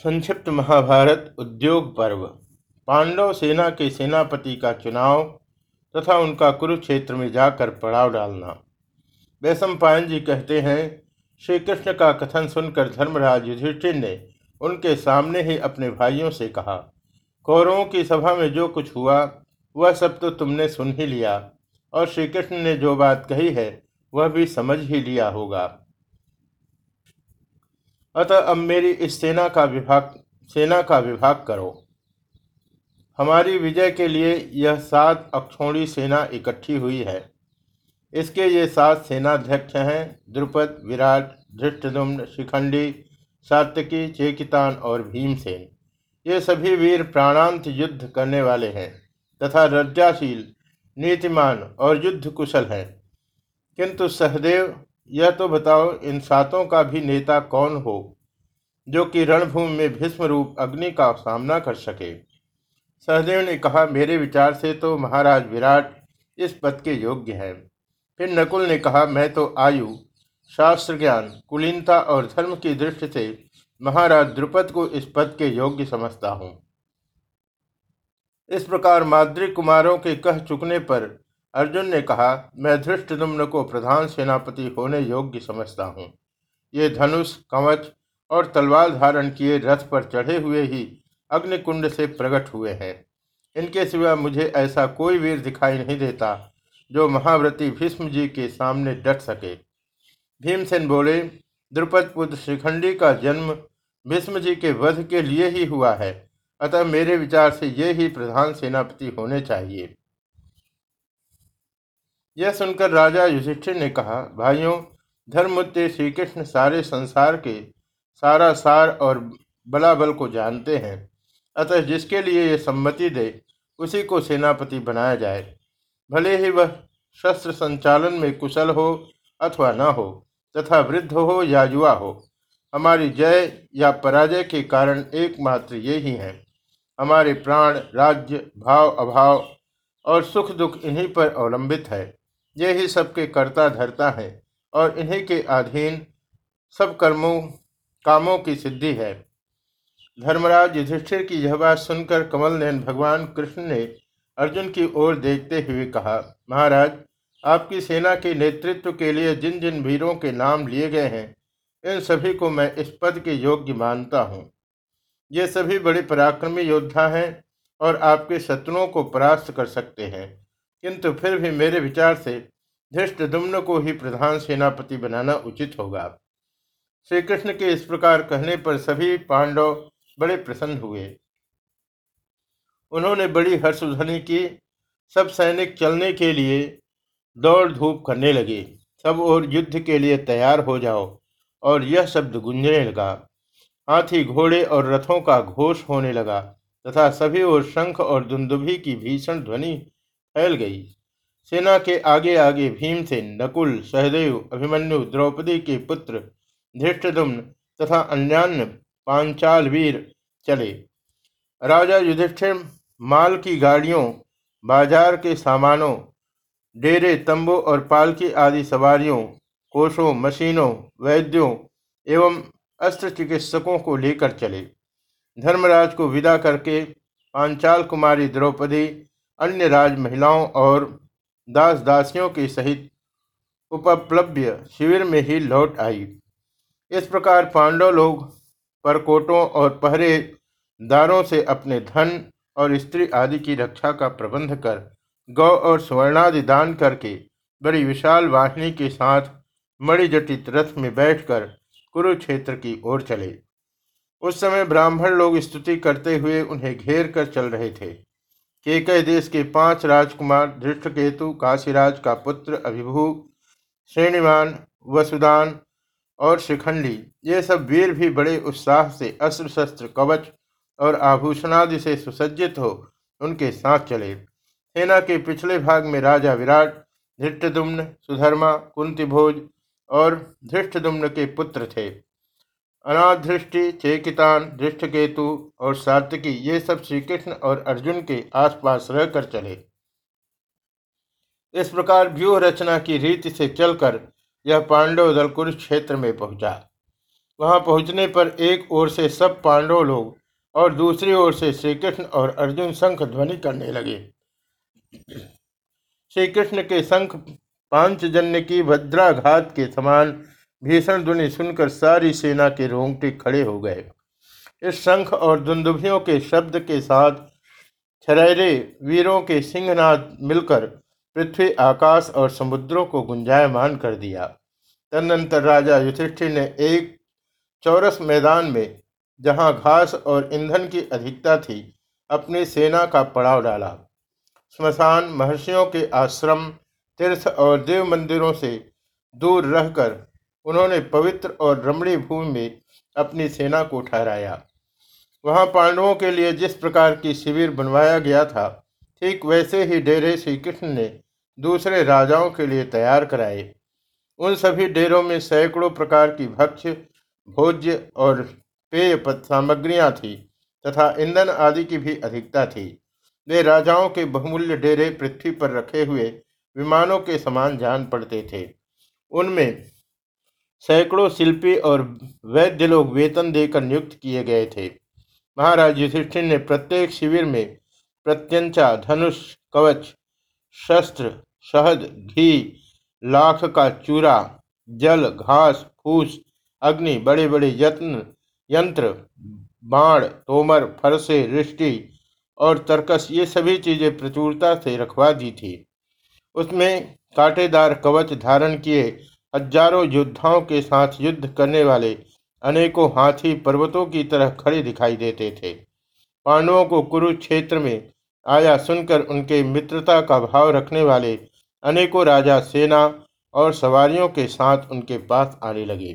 संक्षिप्त महाभारत उद्योग पर्व। पांडव सेना के सेनापति का चुनाव तथा उनका कुरुक्षेत्र में जाकर पड़ाव डालना। वैशम पायन जी कहते हैं श्री कृष्ण का कथन सुनकर धर्मराज युधिष्ठिर ने उनके सामने ही अपने भाइयों से कहा, कौरवों की सभा में जो कुछ हुआ, वह सब तो तुमने सुन ही लिया, और श्री कृष्ण ने जो बात कही है, वह भी समझ ही लिया होगा। अतः अब मेरी इस सेना का विभाग, सेना का विभाग करो। हमारी विजय के लिए यह सात अक्षोणी सेना इकट्ठी हुई है। इसके ये सात सेनाध्यक्ष हैं, द्रुपद, विराट धृष्टदुम्न शिखंडी सात्यकी चेकितान और भीमसेन। ये सभी वीर प्राणांत युद्ध करने वाले हैं तथा रज्जाशील, नीतिमान और युद्ध कुशल हैं। किंतु सहदेव यह तो बताओ, इन सातों का भी नेता कौन हो, जो कि रणभूमि में भीष्म रूप अग्नि का सामना कर सके? सहदेव ने कहा, मेरे विचार से तो महाराज विराट इस पद के योग्य है। फिर नकुल ने कहा, मैं तो आयु, शास्त्र ज्ञान, कुलीनता और धर्म की दृष्टि से महाराज द्रुपद को इस पद के योग्य समझता हूँ। इस प्रकार माद्री कुमारों के कह चुकने पर अर्जुन ने कहा, मैं धृष्टदुम्न को प्रधान सेनापति होने योग्य समझता हूँ। ये धनुष, कवच और तलवार धारण किए रथ पर चढ़े हुए ही अग्निकुंड से प्रकट हुए हैं। इनके सिवा मुझे ऐसा कोई वीर दिखाई नहीं देता, जो महाव्रती भीष्म जी के सामने डट सके। भीमसेन बोले, द्रुपद पुत्र श्रीखंडी का जन्म भीष्म जी के वध के लिए ही हुआ है। अतः मेरे विचार से ये ही प्रधान सेनापति होने चाहिए। यह सुनकर राजा युधिष्ठिर ने कहा, भाइयों धर्ममुत्य श्री कृष्ण सारे संसार के सारा सार और बलाबल को जानते हैं। अतः जिसके लिए ये सम्मति दे, उसी को सेनापति बनाया जाए। भले ही वह शस्त्र संचालन में कुशल हो अथवा न हो, तथा वृद्ध हो या युवा हो, हमारी जय या पराजय के कारण एकमात्र ये ही हैं। हमारे प्राण, राज्य, भाव, अभाव और सुख दुख इन्हीं पर अवलंबित है। ये ही सबके कर्ता धरता है और इन्हीं के अधीन सब कर्मों, कामों की सिद्धि है। धर्मराज युधिष्ठिर की यह बात सुनकर कमल नयन भगवान कृष्ण ने अर्जुन की ओर देखते हुए कहा, महाराज, आपकी सेना के नेतृत्व के लिए जिन जिन वीरों के नाम लिए गए हैं, इन सभी को मैं इस पद के योग्य मानता हूँ। ये सभी बड़े पराक्रमी योद्धा हैं और आपके शत्रुओं को परास्त कर सकते हैं। किंतु फिर भी मेरे विचार से धृष्ट दुम्न को ही प्रधान सेनापति बनाना उचित होगा। श्री कृष्ण के इस प्रकार कहने पर सभी पांडव बड़े प्रसन्न हुए। उन्होंने बड़ी हर्षध्वनि की। सब सैनिक चलने के लिए दौड़ धूप करने लगे। सब और युद्ध के लिए तैयार हो जाओ, और यह शब्द गुंजने लगा। हाथी घोड़े और रथों का घोष होने लगा, तथा सभी ओर शंख और दुंदुभी की भीषण ध्वनि फैल गई। सेना के आगे आगे भीमसेन नकुल, सहदेव, अभिमन्यु, द्रौपदी के पुत्र धृष्टदुम्न तथा अन्यान्य पांचाल वीर चले। राजा युधिष्ठिर, माल की गाड़ियों, बाज़ार के सामानों, डेरे, तंबू और पालकी आदि सवारियों, कोषों, मशीनों, वैद्यों एवं अस्त्र चिकित्सकों को लेकर चले। धर्मराज को विदा करके पांचाल कुमारी द्रौपदी अन्य राज महिलाओं और दास दासियों के सहित उपलब्ध शिविर में ही लौट आई। इस प्रकार पांडव लोग परकोटों और पहरेदारों से अपने धन और स्त्री आदि की रक्षा का प्रबंध कर, गौ और स्वर्णादि दान करके, बड़ी विशाल वाहिनी के साथ मणिजटित रथ में बैठकर कुरुक्षेत्र की ओर चले। उस समय ब्राह्मण लोग स्तुति करते हुए उन्हें घेर कर चल रहे थे। केकय देश के पाँच राजकुमार धृष्टकेतु, काशीराज का पुत्र अभिभू श्रेणीमान वसुदान और शिखंडी, ये सब वीर भी बड़े उत्साह से अस्त्र शस्त्र कवच और आभूषणादि से सुसज्जित हो उनके साथ चले। सेना के पिछले भाग में राजा विराट धृष्टदुम्न सुधर्मा, कुंतिभोज और धृष्टदुम्न के पुत्र थे। अनाधृष्टि चेकितान दृष्टकेतु और सात्विकी, ये सब श्री कृष्ण और अर्जुन के आसपास रहकर चले। इस प्रकार व्यूह रचना की रीति से चलकर यह पांडव दल कुरुक्षेत्र में पहुँचा। वहाँ पहुँचने पर एक ओर से सब पांडव लोग और दूसरी ओर से श्री कृष्ण और अर्जुन शंख ध्वनि करने लगे। श्री कृष्ण के शंख पांचजन्य की भद्राघात के समान भीषण ध्वनि सुनकर सारी सेना के रोंगटे खड़े हो गए। इस शंख और दुंदुभियों के शब्द के साथ छरेरे वीरों के सिंहनाद मिलकर पृथ्वी, आकाश और समुद्रों को गुंजायमान कर दिया। तदनंतर राजा युधिष्ठिर ने एक चौरस मैदान में, जहाँ घास और ईंधन की अधिकता थी, अपनी सेना का पड़ाव डाला। स्मशान महर्षियों के आश्रम, तीर्थ और देव मंदिरों से दूर रहकर उन्होंने पवित्र और रमणीय भूमि में अपनी सेना को ठहराया। वहाँ पांडवों के लिए जिस प्रकार की शिविर बनवाया गया था, ठीक वैसे ही डेरे श्री कृष्ण ने दूसरे राजाओं के लिए तैयार कराए। उन सभी डेरों में सैकड़ों प्रकार की भक्ष्य, भोज्य और पेय सामग्रियाँ थी तथा ईंधन आदि की भी अधिकता थी। वे राजाओं के बहुमूल्य डेरे पृथ्वी पर रखे हुए विमानों के समान जान पड़ते थे। उनमें सैकड़ों शिल्पी और वैद्य लोग वेतन देकर नियुक्त किए गए थे। महाराज युधिष्ठिर ने प्रत्येक शिविर में प्रत्यंचा, धनुष, कवच, शस्त्र, शहद, घी, लाख का चूरा, जल, घास, फूस, अग्नि बड़े बड़े यत्न, यंत्र, बाण, तोमर, फरसे, रिष्टि और तर्कस, ये सभी चीज़ें प्रचुरता से रखवा दी थी। उसमें कांटेदार कवच धारण किए हज़ारों योद्धाओं के साथ युद्ध करने वाले अनेकों हाथी पर्वतों की तरह खड़े दिखाई देते थे। पांडवों को कुरुक्षेत्र में आया सुनकर उनके मित्रता का भाव रखने वाले अनेकों राजा सेना और सवारियों के साथ उनके पास आने लगे।